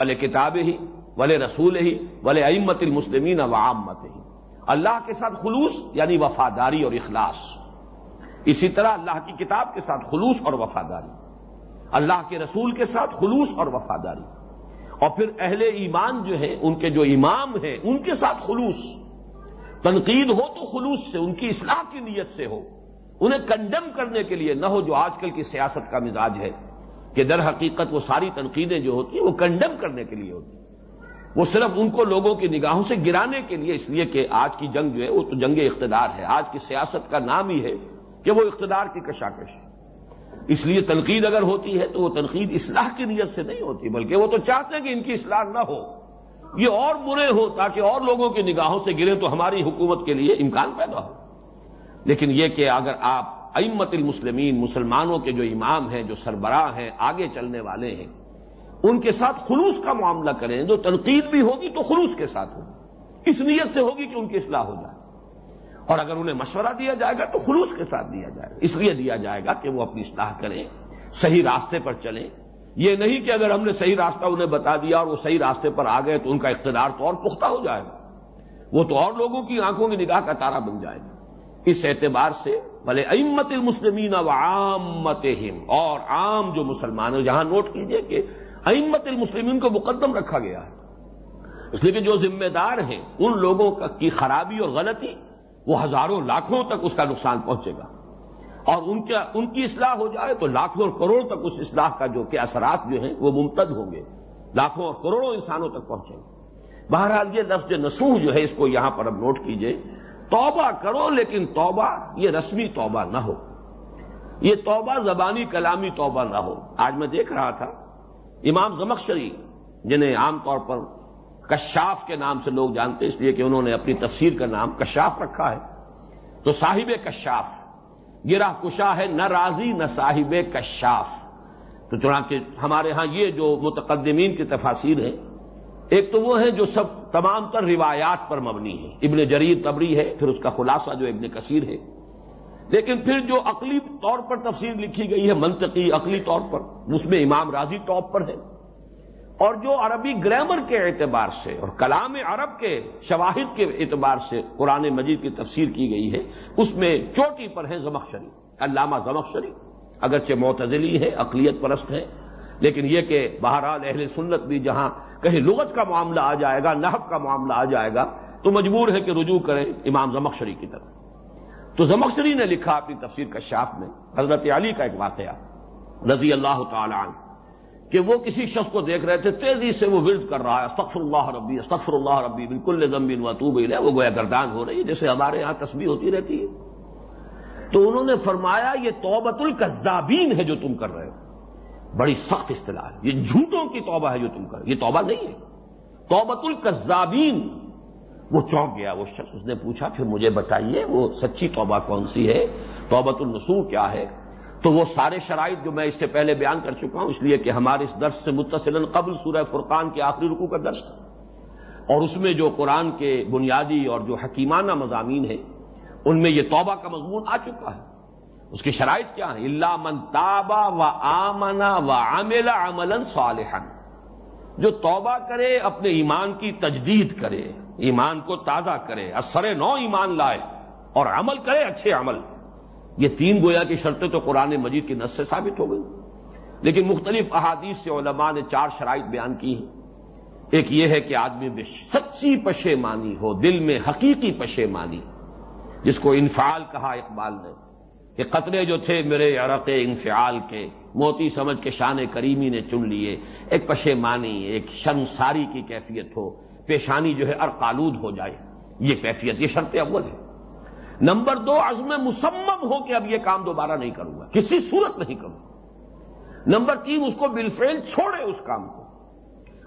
ولے کتاب ہی ولے رسول ہی ولے امت المسلمین وعامت ہی اللہ کے ساتھ خلوص یعنی وفاداری اور اخلاص۔ اسی طرح اللہ کی کتاب کے ساتھ خلوص اور وفاداری۔ اللہ کے رسول کے ساتھ خلوص اور وفاداری۔ اور پھر اہل ایمان جو ہیں، ان کے جو امام ہیں، ان کے ساتھ خلوص۔ تنقید ہو تو خلوص سے، ان کی اصلاح کی نیت سے ہو۔ انہیں کنڈم کرنے کے لیے نہ ہو جو آج کل کی سیاست کا مزاج ہے۔ کہ در حقیقت وہ ساری تنقیدیں جو ہوتی ہیں وہ کنڈم کرنے کے لیے ہوتی ہیں۔ وہ صرف ان کو لوگوں کی نگاہوں سے گرانے کے لیے، اس لیے کہ آج کی جنگ جو ہے وہ تو جنگ اقتدار ہے۔ آج کی سیاست کا نام ہی ہے کہ وہ اقتدار کی کشاکش ہے۔ اس لیے تنقید اگر ہوتی ہے تو وہ تنقید اصلاح کی نیت سے نہیں ہوتی، بلکہ وہ تو چاہتے ہیں کہ ان کی اصلاح نہ ہو۔ یہ اور برے ہو تاکہ اور لوگوں کی نگاہوں سے گرے تو ہماری حکومت کے لیے امکان پیدا ہو۔ لیکن یہ کہ اگر آپ امت المسلمین، مسلمانوں کے جو امام ہیں، جو سربراہ ہیں، آگے چلنے والے ہیں، ان کے ساتھ خلوص کا معاملہ کریں، جو تنقید بھی ہوگی تو خلوص کے ساتھ ہوگی۔ اس نیت سے ہوگی کہ ان کی اصلاح ہو جائے۔ اور اگر انہیں مشورہ دیا جائے گا تو خلوص کے ساتھ دیا جائے گا۔ اس لیے دیا جائے گا کہ وہ اپنی اصلاح کریں، صحیح راستے پر چلیں۔ یہ نہیں کہ اگر ہم نے صحیح راستہ انہیں بتا دیا اور وہ صحیح راستے پر آ گئے تو ان کا اقتدار تو اور پختہ ہو جائے گا۔ وہ تو اور لوگوں کی آنکھوں کی نگاہ کا تارا بن جائے گا۔ اس اعتبار سے بھلے امت المسلمین و عامت اور عام جو مسلمان جہاں نوٹ کیجیے کہ امت المسلمین کو مقدم رکھا گیا ہے۔ اس لیے کہ جو ذمہ دار ہیں، ان لوگوں کی خرابی اور غلطی، وہ ہزاروں لاکھوں تک اس کا نقصان پہنچے گا۔ اور ان کا ان کی اصلاح ہو جائے تو لاکھوں اور کروڑوں تک اس اصلاح کا جو کہ اثرات جو ہیں، وہ ممتد ہوں گے۔ لاکھوں اور کروڑوں انسانوں تک پہنچیں گے۔ بہرحال یہ لفظ نسوح جو ہے، اس کو یہاں پر اب نوٹ کیجیے۔ توبہ کرو لیکن توبہ، یہ رسمی توبہ نہ ہو۔ یہ توبہ زبانی کلامی توبہ نہ ہو۔ آج میں دیکھ رہا تھا، امام زمخشری، جنہیں عام طور پر کشاف کے نام سے لوگ جانتے اس لیے کہ انہوں نے اپنی تفسیر کا نام کشاف رکھا ہے۔ تو صاحب کشاف گرا کشا ہے، نہ راضی، نہ صاحب کشاف۔ تو چنانچہ ہمارے ہاں یہ جو متقدمین کی تفاصیر ہیں ایک تو وہ ہے جو سب تمام تر روایات پر مبنی ہے۔ ابن جریر تبری ہے، پھر اس کا خلاصہ جو ابن کثیر ہے۔ لیکن پھر جو عقلی طور پر تفسیر لکھی گئی ہے، منطقی عقلی طور پر، اس میں امام راضی ٹاپ پر ہے۔ اور جو عربی گرامر کے اعتبار سے اور کلام عرب کے شواہد کے اعتبار سے قرآن مجید کی تفسیر کی گئی ہے، اس میں چوٹی پر ہے زمخ شریف علامہ زمخ شریف اگرچہ معتزلی ہے اقلیت پرست ہے لیکن یہ کہ بہرحال اہل سنت بھی جہاں کہیں لغت کا معاملہ آ جائے گا نحب کا معاملہ آ جائے گا، تو مجبور ہے کہ رجوع کریں امام زمخشری کی طرف۔ تو زمخشری نے لکھا اپنی تفسیر کا شاپ میں، حضرت علی کا ایک واقعہ رضی اللہ تعالی عنہ، کہ وہ کسی شخص کو دیکھ رہے تھے، تیزی سے وہ ورد کر رہا ہے، استغفر اللہ ربی، استغفر اللہ ربی، بالکل زمین و تو وہ گویا گردان ہو رہی ہے جیسے ہمارے یہاں تصویر ہوتی رہتی ہے۔ تو انہوں نے فرمایا، یہ توبت القذابین ہے جو تم کر رہے ہو۔ بڑی سخت اصطلاح ہے۔ یہ جھوٹوں کی توبہ ہے جو تم کر یہ توبہ نہیں ہے۔ توبت القذابین وہ چونک گیا، وہ شخص اس نے پوچھا، پھر مجھے بتائیے، وہ سچی توبہ کون سی ہے؟ توبت النسو کیا ہے؟ تو وہ سارے شرائط جو میں اس سے پہلے بیان کر چکا ہوں، اس لیے کہ ہمارے اس درس سے متصل قبل سورہ فرقان کے آخری رکو کا درس اور اس میں جو قرآن کے بنیادی اور جو حکیمانہ مضامین ہیں، ان میں یہ توبہ کا مضمون آ چکا ہے۔ اس کی شرائط کیا ہے اللہ من تابا و آمنا و عاملہ عمل صالحا۔ جو توبہ کرے، اپنے ایمان کی تجدید کرے، ایمان کو تازہ کرے اثر نو ایمان لائے اور عمل کرے اچھے عمل۔ یہ تین گویا کی شرطیں تو قرآن مجید کی نس سے ثابت ہو گئی۔ لیکن مختلف احادیث سے علماء نے چار شرائط بیان کی ہیں۔ ایک یہ ہے کہ آدمی میں سچی پشیمانی ہو، دل میں حقیقی پشیمانی۔ جس کو انفعال کہا اقبال نے۔ کہ قطرے جو تھے میرے عرق انفعال کے، موتی سمجھ کے شان کریمی نے چن لیے۔ ایک پشیمانی ایک شرمساری کی کیفیت ہو۔ پیشانی جو ہے ارقالود ہو جائے۔ یہ کیفیت، یہ شرط اول ہے۔ نمبر دو، عزم مسمم ہو کہ اب یہ کام دوبارہ نہیں کروں گا۔ کسی صورت نہیں کروں نمبر تین، اس کو بالفعل چھوڑے اس کام کو۔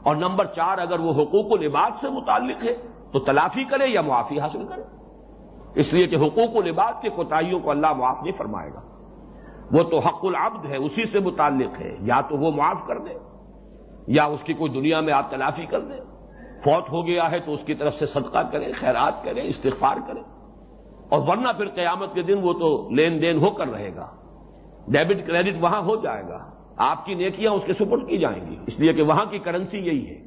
اور نمبر چار، اگر وہ حقوق العباد سے متعلق ہے تو تلافی کرے یا معافی حاصل کرے۔ اس لیے کہ حقوق العباد کی کوتاہیوں کو اللہ معاف نہیں فرمائے گا۔ وہ تو حق العبد ہے، اسی سے متعلق ہے۔ یا تو وہ معاف کر دے، یا اس کی کوئی دنیا میں آپ تلافی کر دیں فوت ہو گیا ہے تو اس کی طرف سے صدقہ کریں خیرات کریں استغفار کریں اور ورنہ پھر قیامت کے دن وہ تو لین دین ہو کر رہے گا۔ ڈیبٹ کریڈٹ وہاں ہو جائے گا۔ آپ کی نیکیاں اس کے سپرد کی جائیں گی۔ اس لیے کہ وہاں کی کرنسی یہی ہے۔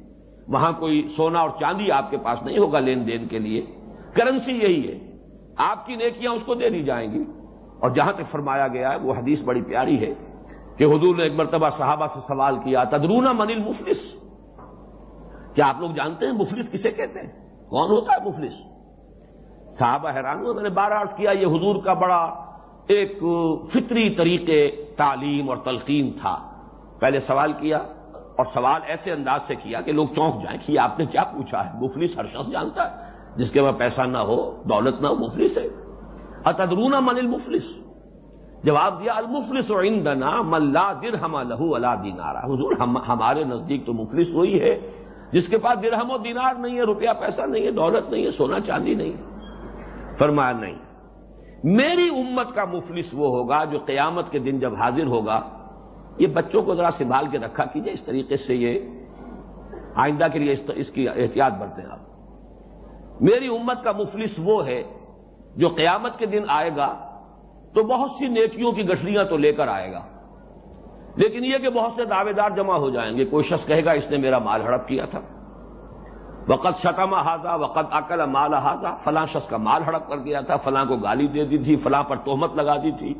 وہاں کوئی سونا اور چاندی آپ کے پاس نہیں ہوگا لین دین کے لیے۔ کرنسی یہی ہے۔ آپ کی نیکیاں اس کو دے دی جائیں گی۔ اور جہاں تک فرمایا گیا ہے، وہ حدیث بڑی پیاری ہے کہ حضور نے ایک مرتبہ صحابہ سے سوال کیا تدرونا من المفلس؟ کیا آپ لوگ جانتے ہیں مفلس کسے کہتے ہیں؟ کون ہوتا ہے مفلس؟ صحابہ حیران ہوا میں نے بارہ عرض کیا، یہ حضور کا بڑا ایک فطری طریقے تعلیم اور تلقین تھا۔ پہلے سوال کیا اور سوال ایسے انداز سے کیا کہ لوگ چونک جائیں کہ آپ نے کیا پوچھا ہے؟ مفلس ہر شخص جانتا ہے۔ جس کے پاس پیسہ نہ ہو، دولت نہ ہو، مفلس ہے۔ اتدرون من المفلس؟ جواب دیا، المفلس عندنا ملا در ہم لہو اللہ دینارا۔ حضور ہمارے نزدیک تو مفلس وہی ہے۔ جس کے پاس درہم و دینار نہیں ہے، روپیہ پیسہ نہیں ہے، دولت نہیں ہے، سونا چاندی نہیں فرمایا، نہیں۔ میری امت کا مفلس وہ ہوگا جو قیامت کے دن جب حاضر ہوگا۔ یہ بچوں کو ذرا سنبھال کے رکھا کیجیے اس طریقے سے یہ آئندہ کے لیے اس کی احتیاط برتیں آپ۔ میری امت کا مفلس وہ ہے جو قیامت کے دن آئے گا تو بہت سی نیکیوں کی گٹریاں تو لے کر آئے گا۔ لیکن یہ کہ بہت سے دعوے دار جمع ہو جائیں گے، کوئی شخص کہے گا، اس نے میرا مال ہڑپ کیا تھا۔ وقت شکما ہاضا وقت عقل مال ہاضا فلاں شخص کا مال ہڑپ کر گیا تھا، فلاں کو گالی دے دی تھی، فلاں پر تہمت لگا دی تھی،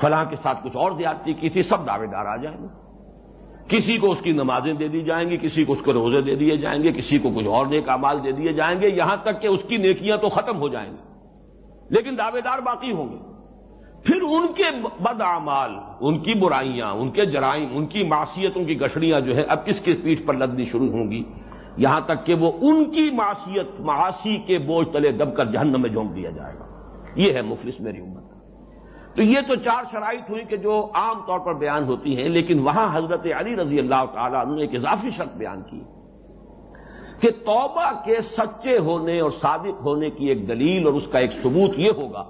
فلاں کے ساتھ کچھ اور زیادتی کی تھی، سب دعوے دار آ جائیں گے۔ کسی کو اس کی نمازیں دے دی جائیں گی، کسی کو اس کو روزے دے دیے جائیں گے، کسی کو کچھ اور نیک امال دے دیے جائیں گے، یہاں تک کہ اس کی نیکیاں تو ختم ہو جائیں گی۔ لیکن دعوے دار باقی ہوں گے۔ پھر ان کے بد اعمال، ان کی برائیاں، ان کے جرائم، ان کی معاشیتوں کی گٹڑیاں جو ہے اب کس کس پیٹھ پر لدنی شروع ہوں گی؟ یہاں تک کہ وہ ان کی معاشیت معاشی کے بوجھ تلے دب کر جہنم میں جھونک دیا جائے گا۔ یہ ہے مفلس میری امت۔ تو یہ تو چار شرائط ہوئی کہ جو عام طور پر بیان ہوتی ہیں، لیکن وہاں حضرت علی رضی اللہ تعالیٰ نے ایک اضافی شرط بیان کی کہ توبہ کے سچے ہونے اور صادق ہونے کی ایک دلیل اور اس کا ایک ثبوت یہ ہوگا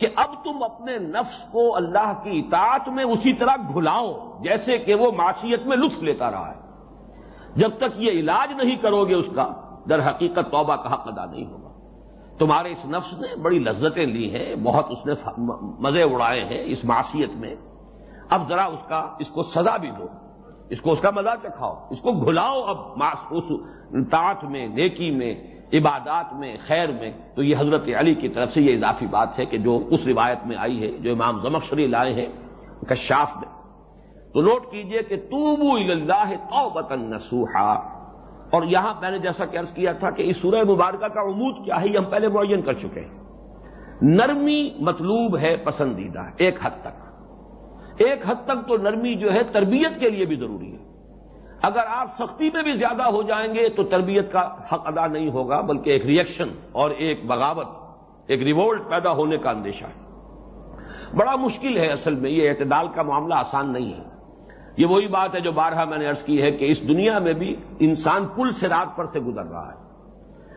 کہ اب تم اپنے نفس کو اللہ کی اطاعت میں اسی طرح گھلاؤ جیسے کہ وہ معاشیت میں لطف لیتا رہا ہے۔ جب تک یہ علاج نہیں کرو گے اس کا، در حقیقت توبہ کا حق ادا نہیں ہوگا۔ تمہارے اس نفس نے بڑی لذتیں لی ہیں، بہت اس نے مزے اڑائے ہیں اس معاشیت میں۔ اب ذرا اس کا، اس کو سزا بھی دو۔ اس کو اس کا مزہ چکھاؤ اس کو گھلاؤ اب اس طاعت میں، نیکی میں، عبادات میں، خیر میں۔ تو یہ حضرت علی کی طرف سے یہ اضافی بات ہے کہ جو اس روایت میں آئی ہے، جو امام زمکشری لائے ہیں کشاف میں۔ تو نوٹ کیجیے کہ توبو اللہ توبتن نسوحا اور یہاں میں نے جیسا کہ عرض کیا تھا کہ اس سورہ مبارکہ کا عمود کیا ہے یہ ہم پہلے معین کر چکے ہیں۔ نرمی مطلوب ہے پسندیدہ، ایک حد تک۔ ایک حد تک تو نرمی جو ہے تربیت کے لیے بھی ضروری ہے۔ اگر آپ سختی میں بھی زیادہ ہو جائیں گے تو تربیت کا حق ادا نہیں ہوگا، بلکہ ایک ریئیکشن اور ایک بغاوت، ایک ریوولٹ پیدا ہونے کا اندیشہ ہے۔ بڑا مشکل ہے اصل میں یہ اعتدال کا معاملہ آسان نہیں ہے۔ یہ وہی بات ہے جو بارہا میں نے ارض کی ہے کہ اس دنیا میں بھی انسان پل سرات پر سے گزر رہا ہے۔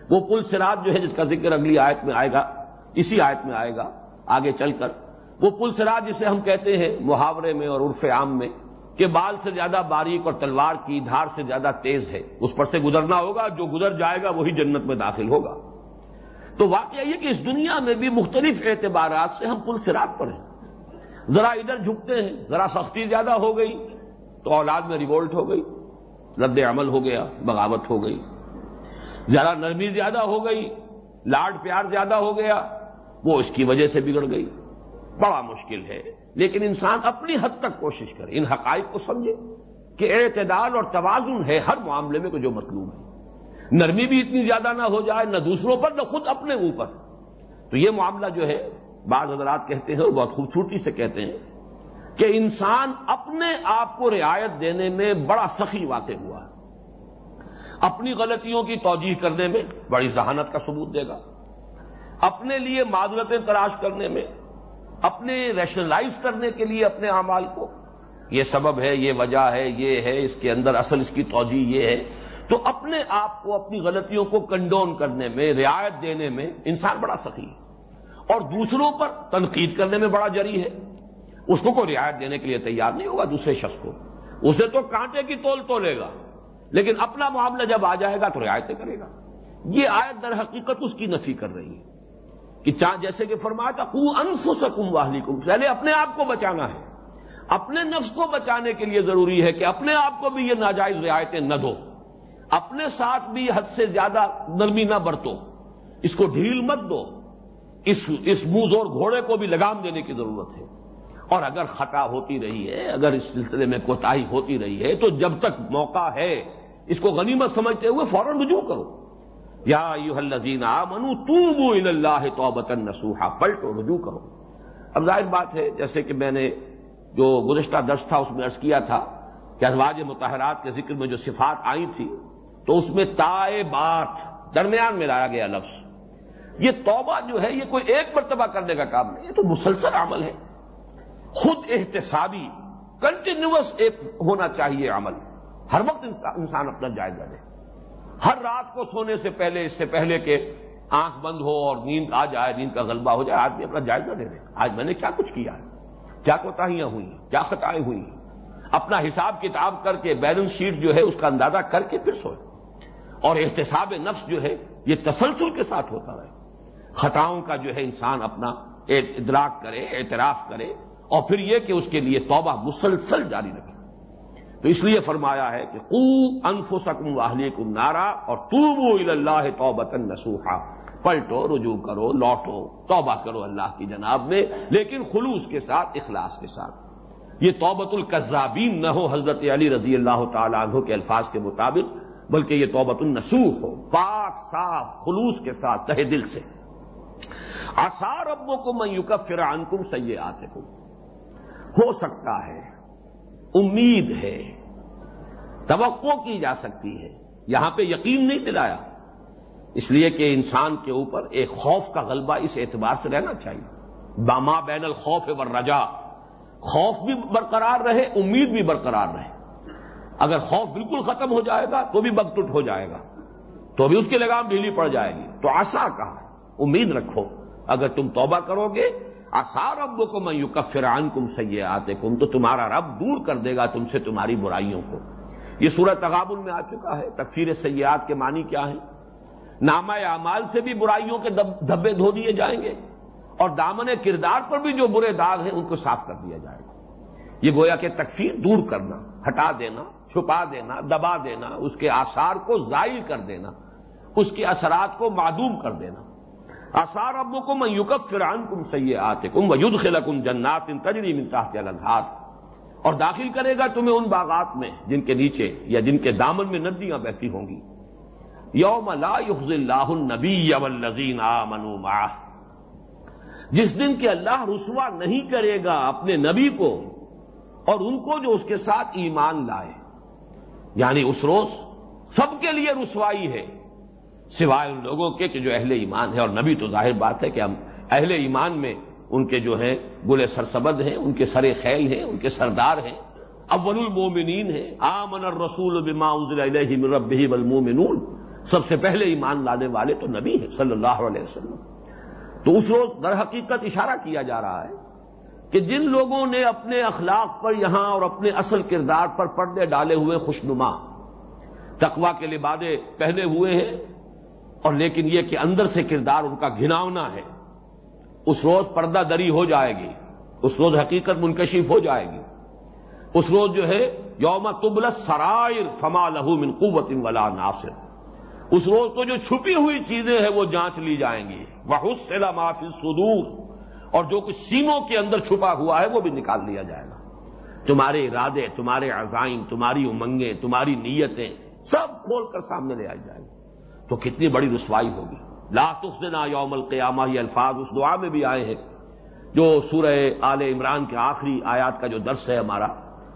وہ پل سرات جو ہے جس کا ذکر اگلی آیت میں آئے گا، اسی آیت میں آئے گا، آگے چل کر۔ وہ پل سرات جسے ہم کہتے ہیں محاورے میں اور عرف عام میں، کہ بال سے زیادہ باریک اور تلوار کی دھار سے زیادہ تیز ہے۔ اس پر سے گزرنا ہوگا، جو گزر جائے گا وہی جنت میں داخل ہوگا۔ تو واقعہ یہ کہ اس دنیا میں بھی مختلف اعتبارات سے ہم پل سرات پر ہیں۔ ذرا ادھر جھکتے ہیں، ذرا سختی زیادہ ہو گئی تو اولاد میں ریوولٹ ہو گئی، رد عمل ہو گیا، بغاوت ہو گئی۔ ذرا نرمی زیادہ ہو گئی، لاڈ پیار زیادہ ہو گیا، وہ اس کی وجہ سے بگڑ گئی۔ بڑا مشکل ہے۔ لیکن انسان اپنی حد تک کوشش کرے، ان حقائق کو سمجھے کہ اعتدال اور توازن ہے ہر معاملے میں جو مطلوب ہے۔ نرمی بھی اتنی زیادہ نہ ہو جائے، نہ دوسروں پر، نہ خود اپنے اوپر تو یہ معاملہ جو ہے، بعض حضرات کہتے ہیں اور بہت خوبصورتی سے کہتے ہیں کہ انسان اپنے آپ کو رعایت دینے میں بڑا سخی واقع ہوا اپنی غلطیوں کی توجہ کرنے میں بڑی ذہانت کا ثبوت دے گا۔ اپنے لیے معذرتیں تلاش کرنے میں، اپنے ریشنلائز کرنے کے لیے اپنے اعمال کو۔ یہ سبب ہے، یہ وجہ ہے، یہ ہے، اس کے اندر اصل اس کی توجہ یہ ہے۔ تو اپنے آپ کو، اپنی غلطیوں کو کنڈون کرنے میں، رعایت دینے میں انسان بڑا سخی ہے۔ اور دوسروں پر تنقید کرنے میں بڑا جری ہے۔ اس کو کوئی رعایت دینے کے لیے تیار نہیں ہوگا دوسرے شخص کو۔ اسے تو کانٹے کی تول تو لے گا۔ لیکن اپنا معاملہ جب آ جائے گا تو رعایتیں کرے گا۔ یہ آیت در حقیقت اس کی نفی کر رہی ہے۔ کہ چاہ جیسے کہ فرمایا تھا کو انف سکم واہلی یعنی پہلے اپنے آپ کو بچانا ہے۔ اپنے نفس کو بچانے کے لیے ضروری ہے کہ اپنے آپ کو بھی یہ ناجائز رعایتیں نہ دو۔ اپنے ساتھ بھی حد سے زیادہ نرمی نہ برتو۔ اس کو ڈھیل مت دو۔ اس اس منہ اور گھوڑے کو بھی لگام دینے کی ضرورت ہے۔ اور اگر خطا ہوتی رہی ہے، اگر اس سلسلے میں کوتاہی ہوتی رہی ہے، تو جب تک موقع ہے، اس کو غنیمت سمجھتے ہوئے فوراً رجوع کرو۔ یا یو الزین منو تو اللہ تو نسوحا پلٹو، رجوع کرو۔ اب ظاہر بات ہے، جیسے کہ میں نے جو گزشتہ درس تھا، اس میں ارض کیا تھا کہ ازواج متحرات کے ذکر میں جو صفات آئی تھی تو اس میں تائے بات، درمیان میں لایا گیا لفظ۔ یہ توبہ جو ہے، یہ کوئی ایک مرتبہ کرنے کا کام نہیں، یہ تو مسلسل عمل ہے۔ خود احتسابی کنٹینیوس ایک ہونا چاہیے عمل۔ ہر وقت انسان اپنا جائزہ لے ہر رات کو سونے سے پہلے، اس سے پہلے کہ آنکھ بند ہو اور نیند آ جائے، نیند کا غلبہ ہو جائے، آدمی اپنا جائزہ لے لے آج میں نے کیا کچھ کیا ہے؟ کیا کوتاہیاں ہوئی کیا خطائیں ہوئی اپنا حساب کتاب کر کے بیلنس شیٹ جو ہے اس کا اندازہ کر کے پھر سوئے۔ اور احتساب نفس جو ہے، یہ تسلسل کے ساتھ ہوتا رہے۔ خطاؤں کا جو ہے انسان اپنا ادراک کرے، اعتراف کرے۔ اور پھر یہ کہ اس کے لیے توبہ مسلسل جاری رکھے تو اس لیے فرمایا ہے کہ کو انف سکم نارا اور توبو اللہ توبتن نسوحا پلٹو، رجوع کرو، لوٹو، توبہ کرو اللہ کی جناب میں، لیکن خلوص کے ساتھ، اخلاص کے ساتھ۔ یہ توبت القذابین نہ ہو حضرت علی رضی اللہ تعالیٰ عنہ کے الفاظ کے مطابق، بلکہ یہ توبت النسوخ ہو، پاک، صاف، خلوص کے ساتھ تہ دل سے۔ آسار ابو کو میں یوک فران کم سیے آتے ہو سکتا ہے، امید ہے، توقع کی جا سکتی ہے۔ یہاں پہ یقین نہیں دلایا۔ اس لیے کہ انسان کے اوپر ایک خوف کا غلبہ اس اعتبار سے رہنا چاہیے۔ باما بین الخوف و رجا خوف بھی برقرار رہے، امید بھی برقرار رہے۔ اگر خوف بالکل ختم ہو جائے گا تو بھی بگٹٹ ہو جائے گا۔ تو بھی اس کی لگام ڈھیلی پڑ جائے گی۔ تو آسا کہا امید رکھو۔ اگر تم توبہ کرو گے آسا رب کو میں یو کفران کم سیے آتے کم تو تمہارا رب دور کر دے گا تم سے تمہاری برائیوں کو۔ یہ سورت تغابل میں آ چکا ہے، تکفیر سیاحت کے معنی کیا ہے نامہ اعمال سے بھی برائیوں کے دھبے دھو دیے جائیں گے، اور دامن کردار پر بھی جو برے داغ ہیں ان کو صاف کر دیا جائے گا۔ یہ گویا کہ تکفیر دور کرنا، ہٹا دینا، چھپا دینا، دبا دینا، اس کے آثار کو ظاہر کر دینا، اس کے اثرات کو معدوم کر دینا۔ آثار ابو کو یوکب فران کم سیے آتے کم وجود خلکم جنات ان تجری ملتا کے اور داخل کرے گا تمہیں ان باغات میں جن کے نیچے یا جن کے دامن میں ندیاں بہتی ہوں گی۔ یوم لا یخز اللہ النبی والذین آمنوا معه جس دن کہ اللہ رسوا نہیں کرے گا اپنے نبی کو اور ان کو جو اس کے ساتھ ایمان لائے۔ یعنی اس روز سب کے لیے رسوائی ہے۔ سوائے ان لوگوں کے کہ جو اہل ایمان ہے اور نبی تو ظاہر بات ہے کہ ہم اہل ایمان میں ان کے جو ہیں گلے سرسبد ہیں، ان کے سر خیل ہیں، ان کے سردار ہیں۔ اول المومنین ہیں۔ آمن الرسول بما انزل الیہ من ربہ والمومنون سب سے پہلے ایمان لانے والے تو نبی ہیں صلی اللہ علیہ وسلم۔ تو اس روز در حقیقت اشارہ کیا جا رہا ہے کہ جن لوگوں نے اپنے اخلاق پر یہاں اور اپنے اصل کردار پر پردے ڈالے ہوئے خوشنما تقوا کے لبادے پہنے ہوئے ہیں اور لیکن یہ کہ اندر سے کردار ان کا گھناونا ہے۔ اس روز پردہ دری ہو جائے گی۔ اس روز حقیقت منکشف ہو جائے گی۔ اس روز جو ہے، یوم تبل سرائر فما لہو من قوت ولا ناصر۔ اس روز تو جو چھپی ہوئی چیزیں ہیں، وہ جانچ لی جائیں گی۔ وہ سلا معافی سدور اور جو کچھ سیموں کے اندر چھپا ہوا ہے، وہ بھی نکال لیا جائے گا۔ تمہارے ارادے، تمہارے عزائم، تمہاری امنگیں، تمہاری نیتیں سب کھول کر سامنے لے آئی جائیں گی۔ تو کتنی بڑی رسوائی ہوگی۔ لا تخنا یوم القیامہ، یہ الفاظ اس دعا میں بھی آئے ہیں جو سورہ آل عمران کے آخری آیات کا جو درس ہے ہمارا،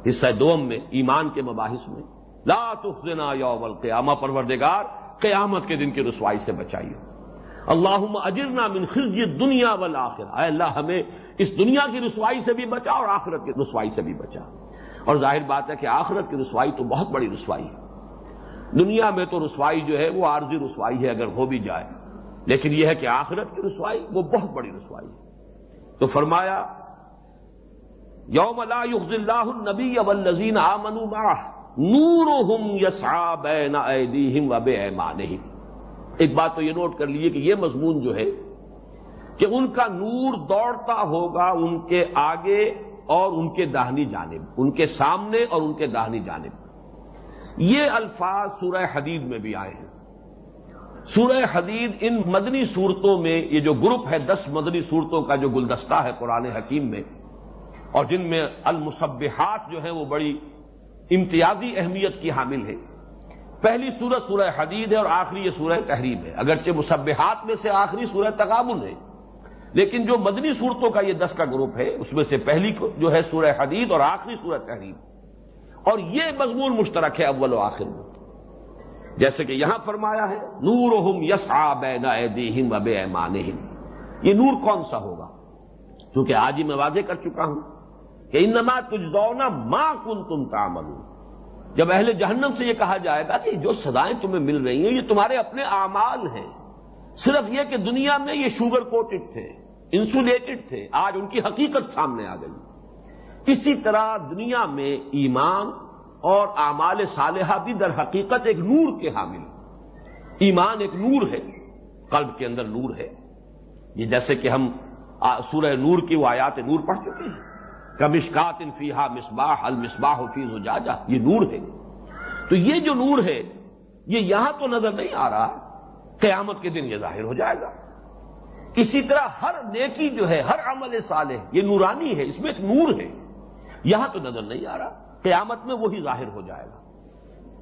حصہ دوم میں، ایمان کے مباحث میں۔ لا تخنا یوم القیامہ، پروردگار، قیامت کے دن کی رسوائی سے بچائیے۔ اللہ اجرنا من خزی دنیا والا اے اللہ، ہمیں اس دنیا کی رسوائی سے بھی بچا اور آخرت کی رسوائی سے بھی بچا۔ اور ظاہر بات ہے کہ آخرت کی رسوائی تو بہت بڑی رسوائی ہے۔ دنیا میں تو رسوائی جو ہے وہ عارضی رسوائی ہے اگر ہو بھی جائے۔ لیکن یہ ہے کہ آخرت کی رسوائی وہ بہت بڑی رسوائی ہے۔ تو فرمایا، یوم لا یخز اللہ النبی والذین آمنوا معه نور ہم بین ایدیہم و بے ایک بات تو یہ نوٹ کر لیجیے کہ یہ مضمون جو ہے کہ ان کا نور دوڑتا ہوگا ان کے آگے اور ان کے داہنی جانب، ان کے سامنے اور ان کے داہنی جانب۔ یہ الفاظ سورہ حدید میں بھی آئے ہیں۔ سورہ حدید ان مدنی صورتوں میں یہ جو گروپ ہے، دس مدنی صورتوں کا جو گلدستہ ہے قرآن حکیم میں، اور جن میں المصبحات جو ہیں وہ بڑی امتیازی اہمیت کی حامل ہے پہلی سورت سورہ حدید ہے اور آخری یہ سورہ تحریم ہے۔ اگرچہ مصبحات میں سے آخری سورہ تقابل ہے، لیکن جو مدنی صورتوں کا یہ دس کا گروپ ہے، اس میں سے پہلی جو ہے سورہ حدید اور آخری سورہ تحریم۔ اور یہ مضمون مشترک ہے اول و آخر میں۔ جیسے کہ یہاں فرمایا ہے نور یس آبین اب ایمان یہ نور کون سا ہوگا؟ چونکہ آج ہی میں واضح کر چکا ہوں کہ انما تجدونا ماں کن تم تامل جب اہل جہنم سے یہ کہا جائے گا کہ جو سدائیں تمہیں مل رہی ہیں، یہ تمہارے اپنے اعمال ہیں۔ صرف یہ کہ دنیا میں یہ شوگر کوٹڈ تھے، انسولیٹڈ تھے، آج ان کی حقیقت سامنے آ گئی۔ اسی طرح دنیا میں ایمان اور اعمال صالحہ بھی در حقیقت ایک نور کے حامل ایمان ایک نور ہے، قلب کے اندر نور ہے۔ یہ جیسے کہ ہم سورہ نور کی وہ آیات نور پڑھ چکے ہیں۔ کمشکات انفیحا مصباح، المصباح فی زجاجہ، یہ نور ہے۔ تو یہ جو نور ہے، یہ یہاں تو نظر نہیں آ رہا، قیامت کے دن یہ ظاہر ہو جائے گا۔ اسی طرح ہر نیکی جو ہے، ہر عمل صالح، یہ نورانی ہے، اس میں ایک نور ہے۔ یہاں تو نظر نہیں آ رہا، قیامت میں وہی ظاہر ہو جائے گا۔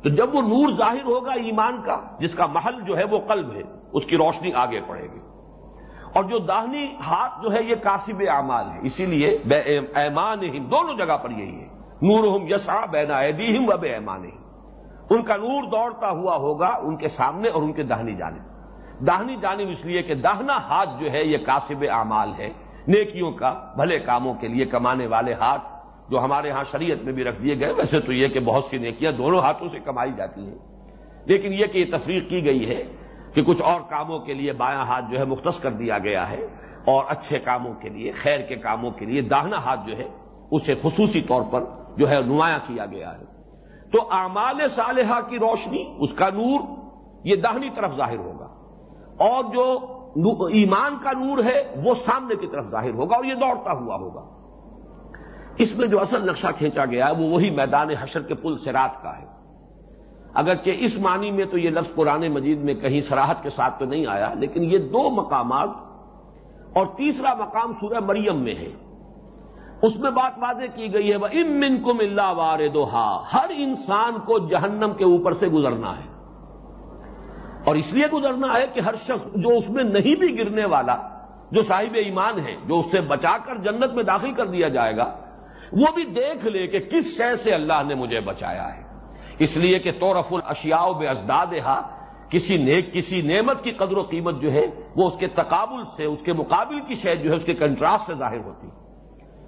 تو جب وہ نور ظاہر ہوگا ایمان کا، جس کا محل جو ہے وہ قلب ہے، اس کی روشنی آگے پڑے گی۔ اور جو داہنی ہاتھ جو ہے یہ کاسب اعمال ہے، اسی لیے ایمان دونوں جگہ پر یہی ہے۔ نور ہم یسا بینا ہم و بے ایمان ان کا نور دوڑتا ہوا ہوگا ان کے سامنے اور ان کے داہنی جانب۔ داہنی جانب اس لیے کہ داہنا ہاتھ جو ہے یہ کاسب اعمال ہے، نیکیوں کا، بھلے کاموں کے لیے کمانے والے ہاتھ جو ہمارے ہاں شریعت میں بھی رکھ دیے گئے، ویسے تو یہ کہ بہت سی نیکیاں دونوں ہاتھوں سے کمائی جاتی ہیں۔ لیکن یہ کہ یہ تفریق کی گئی ہے کہ کچھ اور کاموں کے لیے بایاں ہاتھ جو ہے مختص کر دیا گیا ہے اور اچھے کاموں کے لیے، خیر کے کاموں کے لیے داہنا ہاتھ جو ہے، اسے خصوصی طور پر جو ہے نمایاں کیا گیا ہے۔ تو اعمال صالحہ کی روشنی، اس کا نور، یہ داہنی طرف ظاہر ہوگا۔ اور جو ایمان کا نور ہے، وہ سامنے کی طرف ظاہر ہوگا اور یہ دوڑتا ہوا ہوگا۔ اس میں جو اصل نقشہ کھینچا گیا ہے، وہ وہی میدان حشر کے پل سرات کا ہے۔ اگرچہ اس معنی میں تو یہ لفظ قرآن مجید میں کہیں سراہد کے ساتھ تو نہیں آیا، لیکن یہ دو مقامات اور تیسرا مقام سورہ مریم میں ہے۔ اس میں بات واضح کی گئی ہے وہ ام من کم اللہ وار ہر انسان کو جہنم کے اوپر سے گزرنا ہے۔ اور اس لیے گزرنا ہے کہ ہر شخص جو اس میں نہیں بھی گرنے والا، جو صاحب ایمان ہے، جو اس سے بچا کر جنت میں داخل کر دیا جائے گا وہ بھی دیکھ لے کہ کس شے سے اللہ نے مجھے بچایا ہے۔ اس لیے کہ تو رف الشیا بے ازداد کسی نیک، کسی نعمت کی قدر و قیمت جو ہے، وہ اس کے تقابل سے، اس کے مقابل کی شہد جو ہے، اس کے کنٹراسٹ سے ظاہر ہوتی۔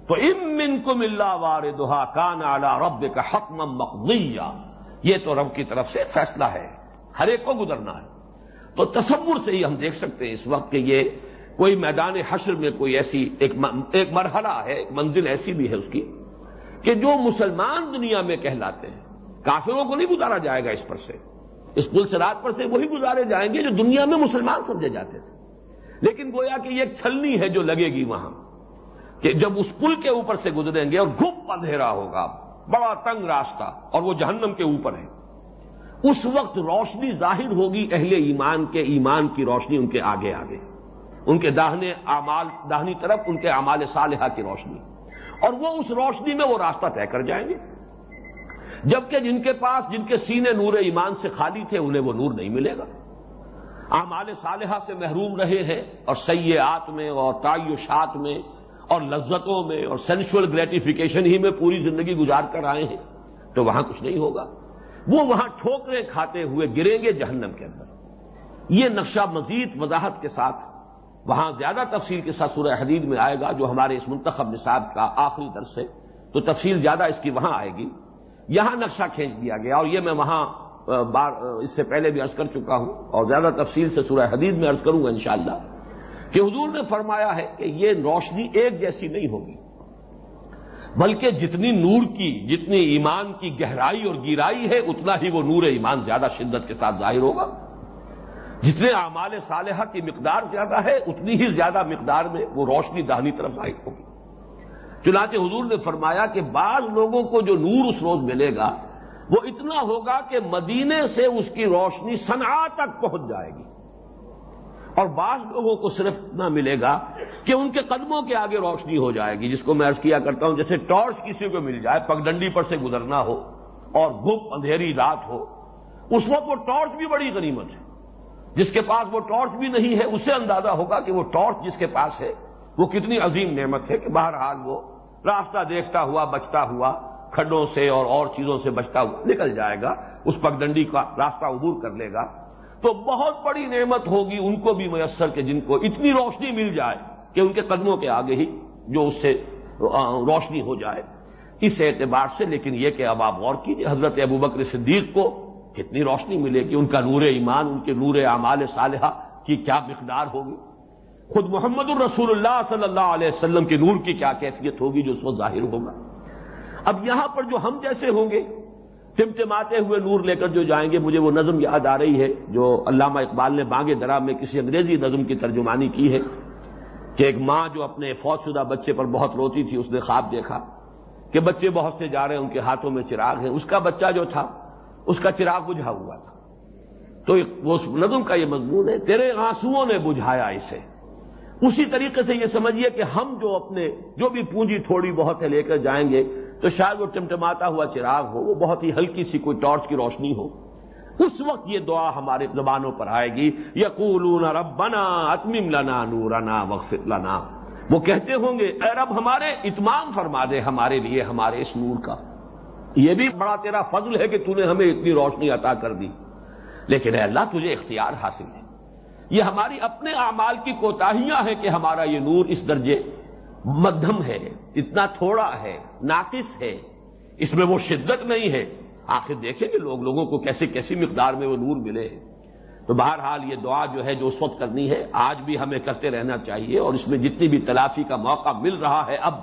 تو ام من کو ملا وار دہا کان آلہ رب کا حکم مقبیا یہ تو رب کی طرف سے فیصلہ ہے۔ ہر ایک کو گزرنا ہے۔ تو تصور سے ہی ہم دیکھ سکتے ہیں اس وقت کہ یہ کوئی میدان حشر میں کوئی ایسی ایک مرحلہ ہے، ایک منزل ایسی بھی ہے اس کی کہ جو مسلمان دنیا میں کہلاتے ہیں۔ کافروں کو نہیں گزارا جائے گا اس پر سے۔ اس پل سے رات پر سے وہی گزارے جائیں گے جو دنیا میں مسلمان سمجھے جاتے تھے۔ لیکن گویا کہ یہ ایک چھلنی ہے جو لگے گی وہاں کہ جب اس پل کے اوپر سے گزریں گے اور گپ اندھیرا ہوگا، بڑا تنگ راستہ اور وہ جہنم کے اوپر ہے۔ اس وقت روشنی ظاہر ہوگی اہل ایمان کے، ایمان کی روشنی ان کے آگے آگے۔ ان کے داہنے اعمال داہنی طرف ان کے اعمال صالحہ کی روشنی۔ اور وہ اس روشنی میں وہ راستہ طے کر جائیں گے۔ جبکہ جن کے پاس جن کے سینے نور ایمان سے خالی تھے، انہیں وہ نور نہیں ملے گا۔ اعمال صالحہ سے محروم رہے ہیں اور سیاحت میں اور تعیشات میں اور لذتوں میں اور سینشل گریٹیفیکیشن ہی میں پوری زندگی گزار کر آئے ہیں، تو وہاں کچھ نہیں ہوگا۔ وہ وہاں ٹھوکریں کھاتے ہوئے گریں گے جہنم کے اندر۔ یہ نقشہ مزید وضاحت کے ساتھ وہاں زیادہ تفصیل کے ساتھ سورہ حدید میں آئے گا جو ہمارے اس منتخب نصاب کا آخری درس ہے۔ تو تفصیل زیادہ اس کی وہاں آئے گی۔ یہاں نقشہ کھینچ دیا گیا اور یہ میں وہاں بار اس سے پہلے بھی عرض کر چکا ہوں اور زیادہ تفصیل سے سورہ حدید میں عرض کروں گا انشاءاللہ کہ حضور نے فرمایا ہے کہ یہ روشنی ایک جیسی نہیں ہوگی، بلکہ جتنی نور کی، جتنی ایمان کی گہرائی اور گیرائی ہے، اتنا ہی وہ نور ایمان زیادہ شدت کے ساتھ ظاہر ہوگا۔ جتنے اعمال صالحہ کی مقدار زیادہ ہے، اتنی ہی زیادہ مقدار میں وہ روشنی دہنی طرف ظاہر ہوگی۔ چنانچہ حضور نے فرمایا کہ بعض لوگوں کو جو نور اس روز ملے گا، وہ اتنا ہوگا کہ مدینے سے اس کی روشنی صنع تک پہنچ جائے گی۔ اور بعض لوگوں کو صرف اتنا ملے گا کہ ان کے قدموں کے آگے روشنی ہو جائے گی، جس کو میں عرض کیا کرتا ہوں، جیسے ٹارچ کسی کو مل جائے، پگڈنڈی پر سے گزرنا ہو اور گپ اندھیری رات ہو، اس وقت وہ ٹارچ بھی بڑی غنیمت ہے۔ جس کے پاس وہ ٹارچ بھی نہیں ہے، اسے اندازہ ہوگا کہ وہ ٹارچ جس کے پاس ہے، وہ کتنی عظیم نعمت ہے کہ بہرحال وہ راستہ دیکھتا ہوا، بچتا ہوا، کھڈوں سے اور اور چیزوں سے بچتا ہوا نکل جائے گا، اس پگڈنڈی کا راستہ عبور کر لے گا۔ تو بہت بڑی نعمت ہوگی ان کو بھی میسر کہ جن کو اتنی روشنی مل جائے کہ ان کے قدموں کے آگے ہی جو اس سے روشنی ہو جائے۔ اس اعتبار سے، لیکن یہ کہ اب آپ غور کیجیے حضرت ابو بکر صدیق کو کتنی روشنی ملے گی ان کا نور ایمان، ان کے نور اعمال صالحہ کی کیا مقدار ہوگی؟ خود محمد الرسول اللہ صلی اللہ علیہ وسلم کے نور کی کیا کیفیت ہوگی جو اس کو ظاہر ہوگا؟ اب یہاں پر جو ہم جیسے ہوں گے، ٹمٹماتے ہوئے نور لے کر جو جائیں گے، مجھے وہ نظم یاد آ رہی ہے جو علامہ اقبال نے بانگے درا میں کسی انگریزی نظم کی ترجمانی کی ہے کہ ایک ماں جو اپنے فوج شدہ بچے پر بہت روتی تھی، اس نے خواب دیکھا کہ بچے بہت سے جا رہے ہیں، ان کے ہاتھوں میں چراغ ہے۔ اس کا بچہ جو تھا اس کا چراغ بجھا ہوا تھا۔ تو وہ نظم کا یہ مضمون ہے، تیرے آنسوؤں نے بجھایا اسے۔ اسی طریقے سے یہ سمجھیے کہ ہم جو اپنے جو بھی پونجی تھوڑی بہت ہے لے کر جائیں گے، تو شاید وہ ٹمٹماتا ہوا چراغ ہو، وہ بہت ہی ہلکی سی کوئی ٹارچ کی روشنی ہو۔ اس وقت یہ دعا ہمارے زبانوں پر آئے گی یقول ربنا اتمم لنا نورنا وقف لنا۔ وہ کہتے ہوں گے، اے رب ہمارے اتمام فرما دے ہمارے لیے، ہمارے اس نور کا۔ یہ بھی بڑا تیرا فضل ہے کہ تو نے ہمیں اتنی روشنی عطا کر دی۔ لیکن اے اللہ، تجھے اختیار حاصل ہے۔ یہ ہماری اپنے اعمال کی کوتاہیاں ہیں کہ ہمارا یہ نور اس درجے مدھم ہے، اتنا تھوڑا ہے، ناقص ہے۔ اس میں وہ شدت نہیں ہے۔ آخر دیکھیں کہ لوگ لوگوں کو کیسے کیسی مقدار میں وہ نور ملے تو بہرحال یہ دعا جو ہے، جو اس وقت کرنی ہے، آج بھی ہمیں کرتے رہنا چاہیے اور اس میں جتنی بھی تلافی کا موقع مل رہا ہے، اب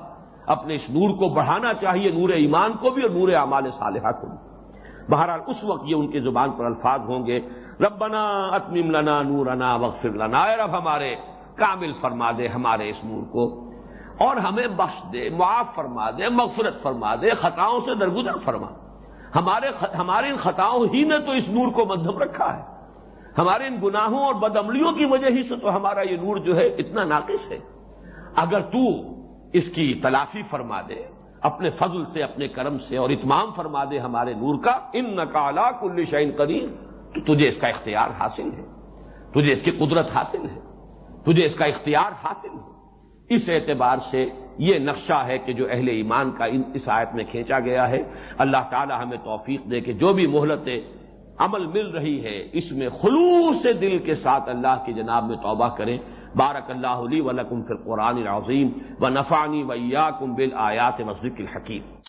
اپنے اس نور کو بڑھانا چاہیے، نور ایمان کو بھی اور نور اعمال صالحہ کو بھی۔ بہرحال اس وقت یہ ان کی زبان پر الفاظ ہوں گے۔ ربنا اتمم لنا نورنا وغفر لنا۔ اے رب ہمارے، کامل فرما دے ہمارے اس نور کو۔ اور ہمیں بخش دے، معاف فرما دے، مغفرت فرما دے، خطاؤں سے درگزر فرما۔ ہمارے ہمارے ان خطاؤں ہی نے تو اس نور کو مدھم رکھا ہے۔ ہمارے ان گناہوں اور بدعملیوں کی وجہ ہی سے تو ہمارا یہ نور جو ہے اتنا ناقص ہے۔ اگر تو اس کی تلافی فرما دے، اپنے فضل سے، اپنے کرم سے اور اتمام فرما دے ہمارے نور کا۔ ان نقالا کل شعین قدیم تو تجھے اس کا اختیار حاصل ہے۔ تجھے اس کی قدرت حاصل ہے۔ تجھے اس کا اختیار حاصل ہے۔ اس اعتبار سے یہ نقشہ ہے کہ جو اہل ایمان کا اس آیت میں کھینچا گیا ہے۔ اللہ تعالی ہمیں توفیق دے کہ جو بھی مہلت عمل مل رہی ہے، اس میں خلوص دل کے ساتھ اللہ کی جناب میں توبہ کریں۔ بارک اللہ علی ولکم فی القرآن العظیم و نفانی ویا کم بل آیات مسجد الحکیم